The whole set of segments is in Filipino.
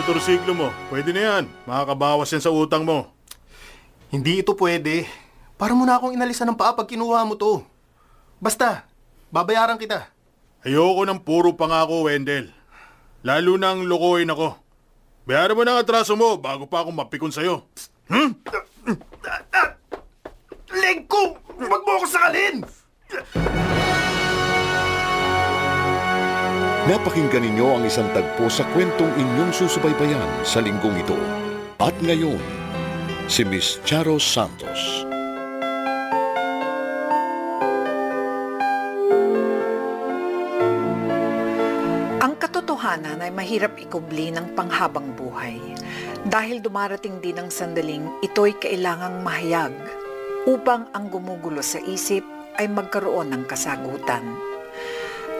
motorsiklo mo. Pwede na yan. Makakabawas yan sa utang mo. Hindi ito pwede. Para mo na akong inalisan ng paa pag kinuha mo to. Basta, babayaran kita. Ayoko ng puro pangako, Wendell. Lalo nang lokohin ako. Bayaran mo na ang atraso mo bago pa ako mapikon sa'yo. Hmm? Leg ko! Huwag mo ako sakalin! Napakinggan ninyo ang isang tagpo sa kwentong inyong susubaybayan sa linggong ito. At ngayon, si Miss Charo Santos. Ang katotohanan ay mahirap ikubli ng panghabang buhay dahil dumarating din ang sandaling ito'y kailangang mahayag upang ang gumugulo sa isip ay magkaroon ng kasagutan.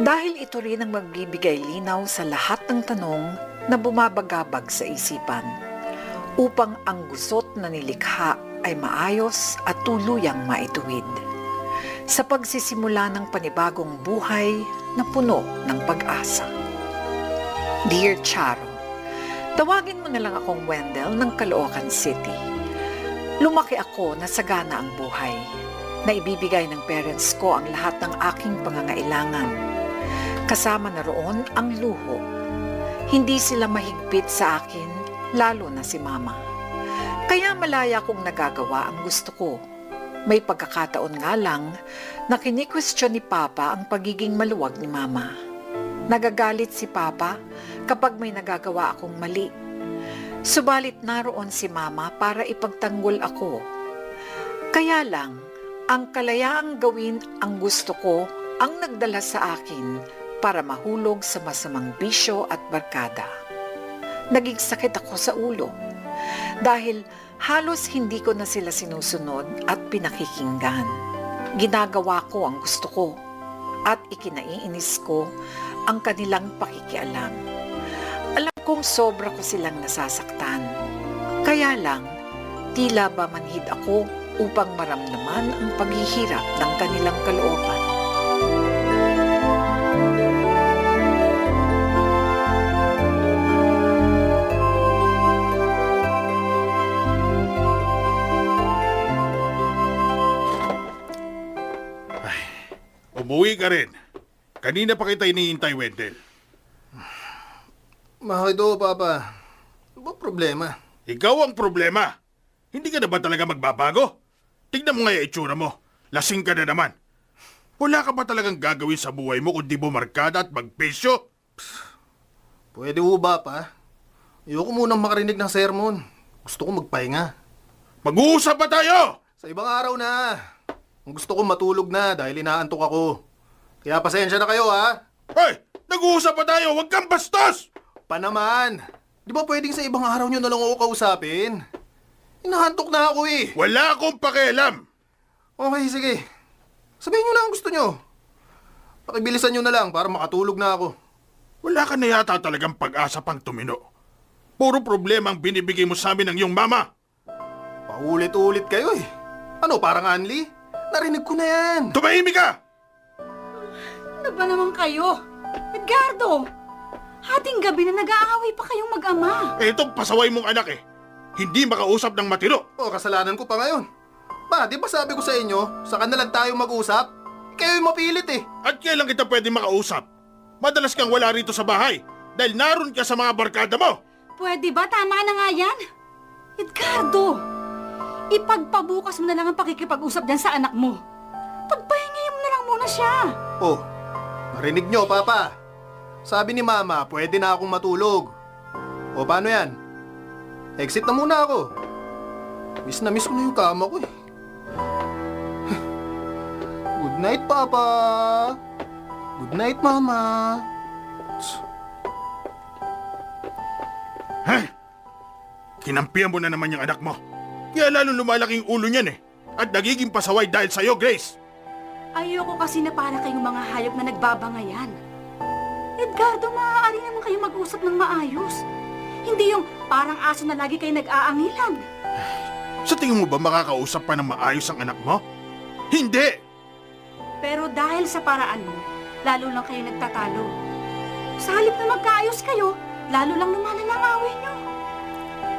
Dahil ito rin ang magbibigay linaw sa lahat ng tanong na bumabagabag sa isipan upang ang gusot na nilikha ay maayos at tuluyang maituwid sa pagsisimula ng panibagong buhay na puno ng pag-asa. Dear Charo, tawagin mo na lang akong Wendell ng Caloocan City. Lumaki ako na sagana ang buhay, na ibibigay ng parents ko ang lahat ng aking pangangailangan. Kasama na roon ang luho. Hindi sila mahigpit sa akin, lalo na si Mama. Kaya malaya kong nagagawa ang gusto ko. May pagkakataon nga lang na kini-question ni Papa ang pagiging maluwag ni Mama. Nagagalit si Papa kapag may nagagawa akong mali. Subalit naroon si Mama para ipagtanggol ako. Kaya lang, ang kalayaang gawin ang gusto ko ang nagdala sa akin para mahulog sa masamang bisyo at barkada. Naging sakit ako sa ulo dahil halos hindi ko na sila sinusunod at pinakikinggan. Ginagawa ko ang gusto ko at ikinaiinis ko ang kanilang pakikialam. Alam kong sobra ko silang nasasaktan. Kaya lang, tila ba manhid ako upang maramdaman ang paghihirap ng kanilang kalooban. Umuwi ka rin. Kanina pa kita iniintay, Wendell. Makido, Papa. Ano ba problema? Ikaw ang problema. Hindi ka na ba talaga magbabago? Tignan mo nga yung itsura mo. Lasing ka na naman. Wala ka ba talagang gagawin sa buhay mo kundi bumarkada at magpesyo? Pwede ho ba, Pa? Ayoko munang makarinig ng sermon. Gusto ko magpahinga. Mag-uusap ba tayo? Sa ibang araw na. Gusto ko matulog na dahil inaantok ako. Kaya pasensya na kayo, ha? Hoy! Nag-uusap pa tayo! Huwag kang bastos! Pa naman. Di ba pwedeng sa ibang araw nyo na lang ako kausapin? Inahantok na ako eh. Wala akong pakialam! Okay, sige. Sabihin nyo na ang gusto nyo. Pakibilisan nyo na lang para makatulog na ako. Wala ka na yata talagang pag-asa pang tumino. Puro problema ang binibigay mo sa amin ng iyong mama. Paulit-ulit kayo eh. Ano, parang Anli? Narinig ko na yan. Tumahimik ka! Ano ba naman kayo? Edgardo! Hating gabi na nag-aaway pa kayong mag-ama. Eh, itong pasaway mong anak eh. Hindi makausap ng matino. O, kasalanan ko pa ngayon. Ba, di ba sabi ko sa inyo, saka na lang tayo mag-usap? Kayo yung mapilit eh. At kailan kita pwede makausap? Madalas kang wala rito sa bahay dahil naroon ka sa mga barkada mo. Pwede ba? Tama na nga yan. Edgardo! Ipagpabukas mo na lang ang pakikipag-usap dyan sa anak mo. Pagpahingayin mo na lang muna siya. Oh, marinig nyo, Papa. Sabi ni Mama, pwede na akong matulog. O, paano yan? Exit na muna ako. Miss na miss ko na yung kama ko eh. Good night, Papa. Good night, Mama. Ha? Kinampihan mo na naman yung anak mo. Kaya lalo lumalaking ulo niyan eh. At nagiging pasaway dahil sa'yo, Grace. Ayoko kasi na para kayong mga hayop na nagbabangayan. Edgardo, maaari naman kayo mag-usap ng maayos. Hindi yung parang aso na lagi kayo nag-aangilan. Sa tingin mo ba makakausap pa ng maayos ang anak mo? Hindi! Pero dahil sa paraan mo, lalo lang kayo nagtatalo. Sa halip na magkaayos kayo, lalo lang lumalan ang away nyo.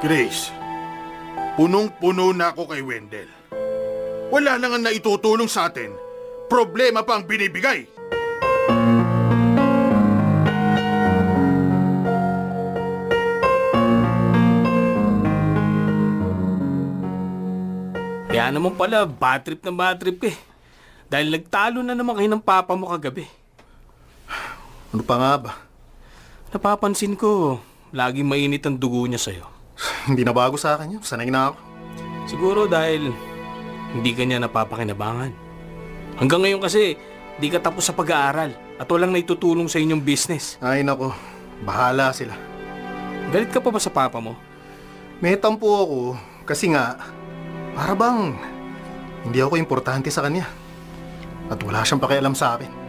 Grace, punong-puno na ako kay Wendell. Wala na nga na itutulong sa atin. Problema pa ang binibigay. Kaya naman pala, bad trip na bad trip eh. Dahil nagtalo na naman kayo ng papa mo kagabi. Ano pa nga ba? Napapansin ko, laging mainit ang dugo niya sa'yo. Hindi na bago sa akin yun. Sanay na ako. Siguro dahil hindi ka niya napapakinabangan. Hanggang ngayon kasi, di ka tapos sa pag-aaral at walang naitutulong sa inyong business. Ay nako, bahala sila. Galit ka pa ba sa papa mo? May tampo ako kasi nga, para bang hindi ako importante sa kanya. At wala siyang pakialam sa akin.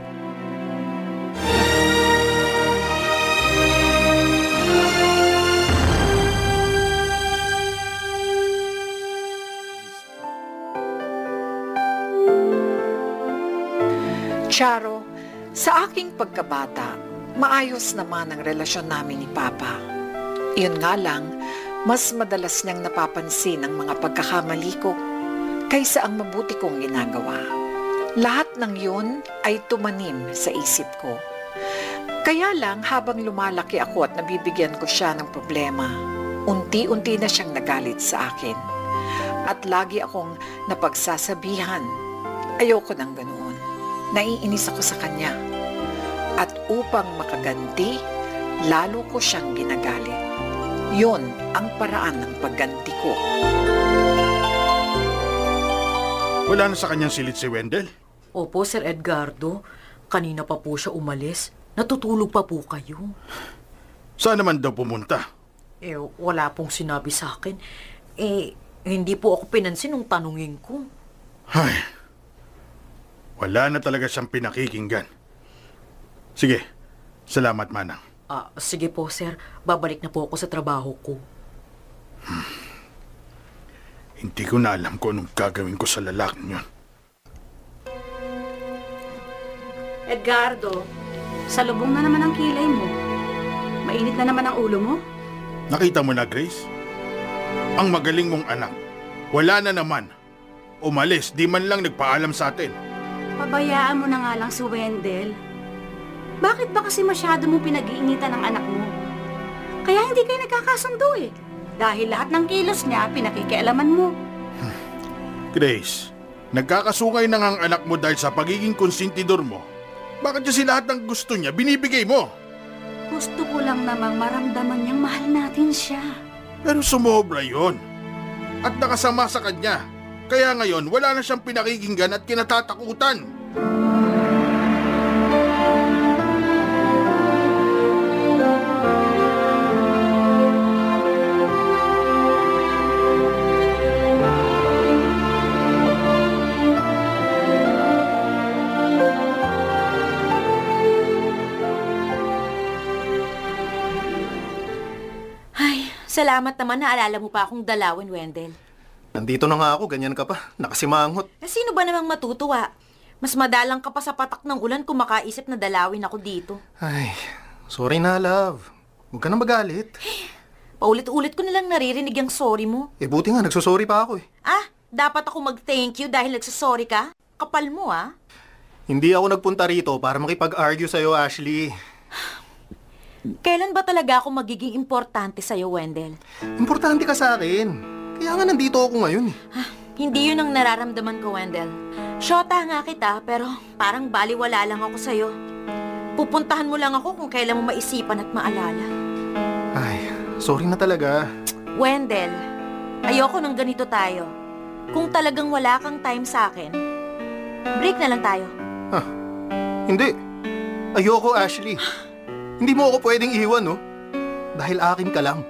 Charo, sa aking pagkabata, maayos naman ang relasyon namin ni Papa. Iyon nga lang, mas madalas niyang napapansin ang mga pagkakamali ko kaysa ang mabuti kong ginagawa. Lahat ng yun ay tumanim sa isip ko. Kaya lang habang lumalaki ako at nabibigyan ko siya ng problema, unti-unti na siyang nagalit sa akin. At lagi akong napagsasabihan, ayoko ng ganoon. Naiinis ako sa kanya. At upang makaganti, lalo ko siyang ginagalit. Yon ang paraan ng pagganti ko. Wala na sa kanyang silit si Wendell. Opo, Sir Edgardo. Kanina pa po siya umalis. Natutulog pa po kayo. Saan naman daw pumunta? Eh, wala pong sinabi sa akin. Eh, hindi po ako pinansin nung tanungin ko. Ay, wala na talaga siyang pinakikinggan. Sige, salamat manang. Ah, sige po, Sir. Babalik na po ako sa trabaho ko. Hindi ko na alam kung anong gagawin ko sa lalaking yun. Edgardo, salubong na naman ang kilay mo. Mainit na naman ang ulo mo. Nakita mo na, Grace? Ang magaling mong anak. Wala na naman. Umalis, di man lang nagpaalam sa atin. Pabayaan mo na nga lang si Wendell. Bakit ba kasi masyado mo pinag-iinitan ng anak mo? Kaya hindi kayo nagkakasundo eh. Dahil lahat ng kilos niya, pinakikialaman mo. Grace, nagkakasungay na nga ang anak mo dahil sa pagiging konsentidor mo. Bakit kasi lahat ng gusto niya binibigay mo? Gusto ko lang namang maramdaman niyang mahal natin siya. Pero sumobra yon. At nakasama sa kanya. Kaya ngayon, wala na siyang pinakikinggan at kinatatakutan. Salamat naman na alala mo pa akong dalawin, Wendell. Nandito na nga ako, ganyan ka pa. Nakasimangot. Eh, sino ba namang matutuwa? Mas madalang ka pa sa patak ng ulan kung makaisip na dalawin ako dito. Ay, sorry na, love. Huwag ka na magalit. Paulit-ulit ko nilang naririnig ang sorry mo. Eh, buti nga, nagsusorry pa ako eh. Ah, dapat ako mag-thank you dahil nagsasorry ka? Kapal mo, ah. Hindi ako nagpunta rito para makipag-argue sa'yo, Ashley. Kailan ba talaga ako magiging importante sa'yo, Wendell? Importante ka sa akin. Kaya nga nandito ako ngayon eh. Hindi yun ang nararamdaman ko, Wendell. Shota nga kita, pero parang baliwala lang ako sa'yo. Pupuntahan mo lang ako kung kailan mo maisipan at maalala. Ay, sorry na talaga. Wendell, ayoko nang ganito tayo. Kung talagang wala kang time sa akin, break na lang tayo. Hindi. Ayoko, Ashley. Hindi mo ako pwedeng iwan, no? Dahil akin ka lang.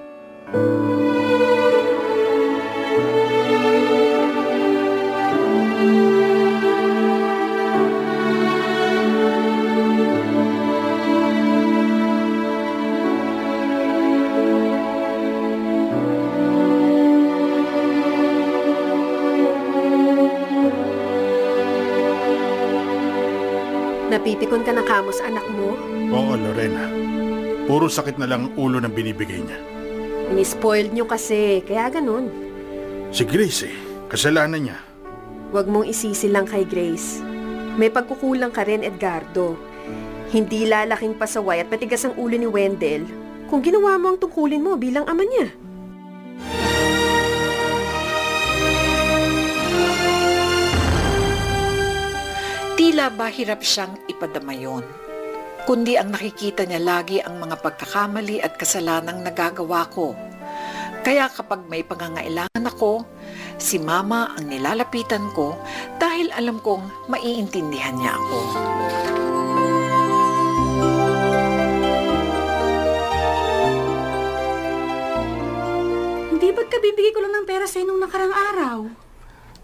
Napipikon ka na kamo sa anak mo? Oo, Lorena. Puro sakit na lang ang ulo ng binibigay niya. Inispoiled nyo kasi, kaya ganun. Si Grace eh, kasalanan niya. Huwag mong isisi lang kay Grace. May pagkukulang ka rin, Edgardo. Hindi lalaking pasaway at patigas ang ulo ni Wendell kung ginawa mo ang tungkulin mo bilang ama niya. Tila ba hirap siyang ipadamayon. Kundi ang nakikita niya lagi ang mga pagkakamali at kasalanang nagagawa ko. Kaya kapag may pangangailangan ako, si Mama ang nilalapitan ko dahil alam kong maiintindihan niya ako. Hindi ba't kabibigay ko lang ng pera sa'yo nung nakarang araw?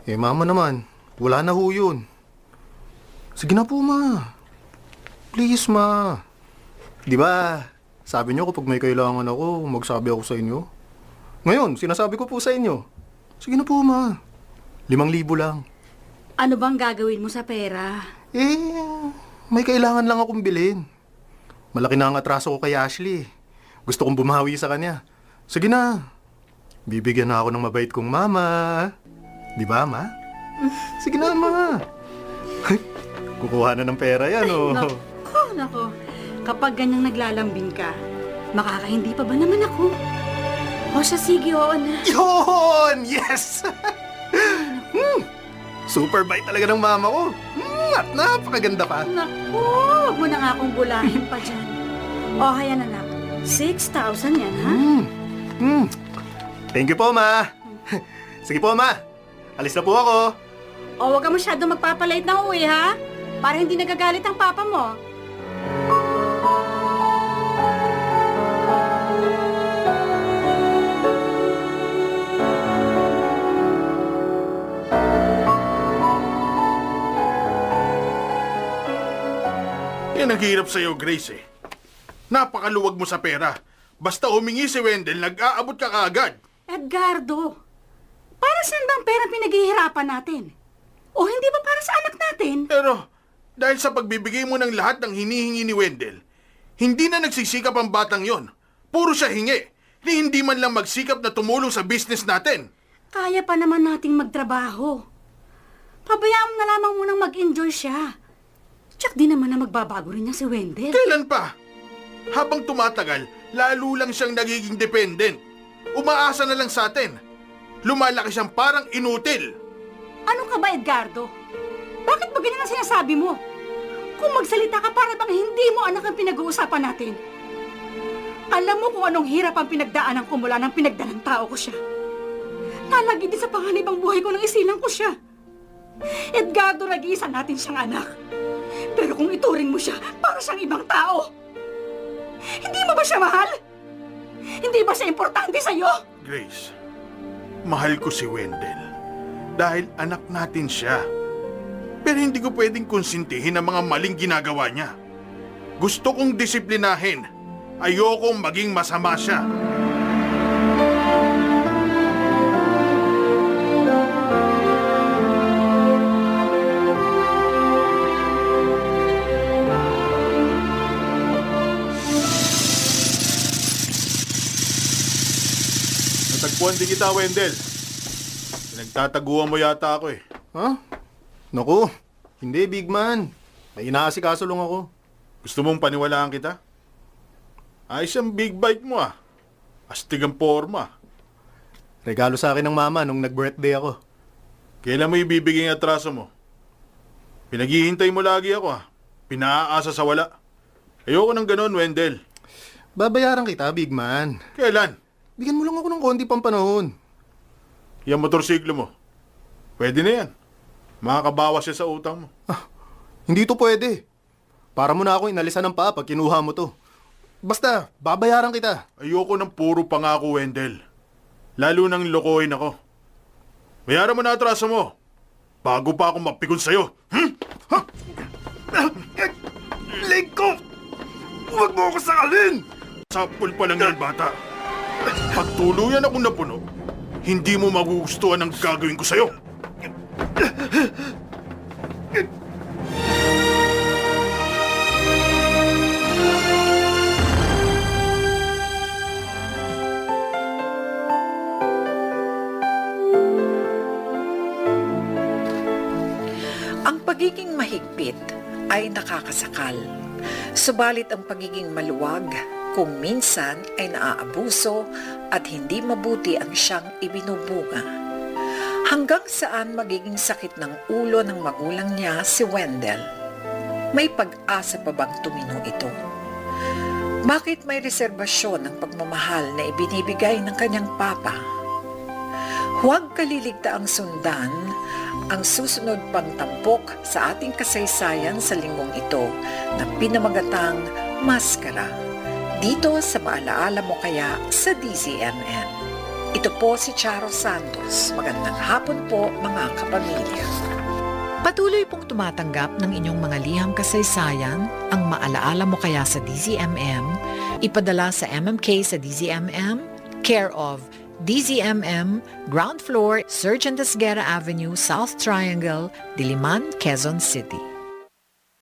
Eh, mama naman. Wala na ho yun. Sige na po, ma. Please, ma. Di ba, sabi niyo kapag may kailangan ako, magsabi ako sa inyo. Ngayon, sinasabi ko po sa inyo. Sige na po, ma. Limang libo lang. Ano bang gagawin mo sa pera? Eh, may kailangan lang akong bilhin. Malaki na ang atraso ko kay Ashley. Gusto kong bumawi sa kanya. Sige na. Bibigyan na ako ng mabait kong mama. Di ba, ma? Sige na, ma. Kukuha na ng pera yan, oh. Nako, nako. Kapag ganyang naglalambing ka, makakahindi pa ba naman ako? O siya, sige, oo na. Yun! Yes! hmm. Super bait talaga ng mama ko. Hmm, at napakaganda pa. Naku, huwag mo na nga akong bulahin pa dyan. O, hayan anak. 6,000 yan, ha? Hmm. Hmm. Thank you po, ma. Sige po, ma. Alis na po ako. O, huwag ka masyado magpapalait na uwi, ha? Para hindi nagagalit ang papa mo. Yan ang hirap sa'yo, Grace eh. Napakaluwag mo sa pera. Basta humingi si Wendell, nag-aabot ka kaagad. Edgardo, para saan ba ang pera pinaghihirapan natin? O hindi ba para sa anak natin? Pero, dahil sa pagbibigay mo ng lahat ng hinihingi ni Wendell, hindi na nagsisikap ang batang yon. Puro siya hingi. Ni hindi man lang magsikap na tumulong sa business natin. Kaya pa naman nating magtrabaho. Pabayaan mo na lamang munang mag-enjoy siya. Tsak di naman na magbabago rin niya si Wendell. Kailan pa? Habang tumatagal, lalo lang siyang nagiging dependent. Umaasa na lang sa atin. Lumalaki siyang parang inutil. Ano ka ba, Edgardo? Bakit ba ganyan ang sinasabi mo? Kung magsalita ka para bang hindi mo anak ang pinag-uusapan natin. Alam mo kung anong hirap ang pinagdaanan ko mula nang pinagdalang tao ko siya. Nalagi din sa panganib ang buhay ko nang isilang ko siya. Edgardo, nag-iisa natin siyang anak. Pero kung ituring mo siya, para siyang ibang tao. Hindi mo ba siya mahal? Hindi ba siya importante sa'yo? Grace, mahal ko si Wendell. Dahil anak natin siya. Pero hindi ko pwedeng konsintihin ang mga maling ginagawa niya. Gusto kong disiplinahin. Ayokong maging masama siya. Natagpuan din kita, Wendell. Pinagtataguan mo yata ako eh. Ha? Naku, hindi, big man. May inaasikaso lang ako. Gusto mong paniwalaan kita? Ayos ang big bike mo ah. Astig ang forma. Regalo sa akin ng mama nung nag-birthday ako. Kailan mo ibibigay ang atraso mo? Pinaghihintay mo lagi ako ah. Pinaaasa sa wala. Ayoko ng ganun, Wendell. Babayaran kita, big man. Kailan? Bigyan mo lang ako ng konti pang panahon. Yung motorsiklo mo. Pwede na yan. Makakabawas siya sa utang mo. Hindi to pwede. Para mo na ako inalisan ng paa pag kinuha mo to. Basta, babayaran kita. Ayoko ng puro pangako, Wendell. Lalo nang lokohin ako. Bayaran mo na atraso mo. Bago pa ako mapikon sa'yo. Hmm? Leg ko! Huwag mo ako sakalin! Sapul pa lang yan, bata. Pag tuluyan akong napuno, hindi mo magugustuhan ang gagawin ko sa'yo. Mahigpit ay nakakasakal. Subalit ang pagiging maluwag kung minsan ay naaabuso at hindi mabuti ang siyang ibinubunga. Hanggang saan magiging sakit ng ulo ng magulang niya si Wendell? May pag-asa pa bang tumino ito? Bakit may reserbasyon ng pagmamahal na ibinibigay ng kanyang papa? Huwag kaliligta ang sundan ang susunod pang tampok sa ating kasaysayan sa linggong ito na pinamagatang Maskara. Dito sa Maalaala Mo Kaya sa DZMN. Ito po si Charo Santos. Magandang hapon po mga kapamilya. Patuloy pong tumatanggap ng inyong mga liham kasaysayan ang maalaala mo kaya sa DZMM, ipadala sa MMK sa DZMM, care of DZMM, ground floor, Surgeon Desguerra Avenue, South Triangle, Diliman, Quezon City.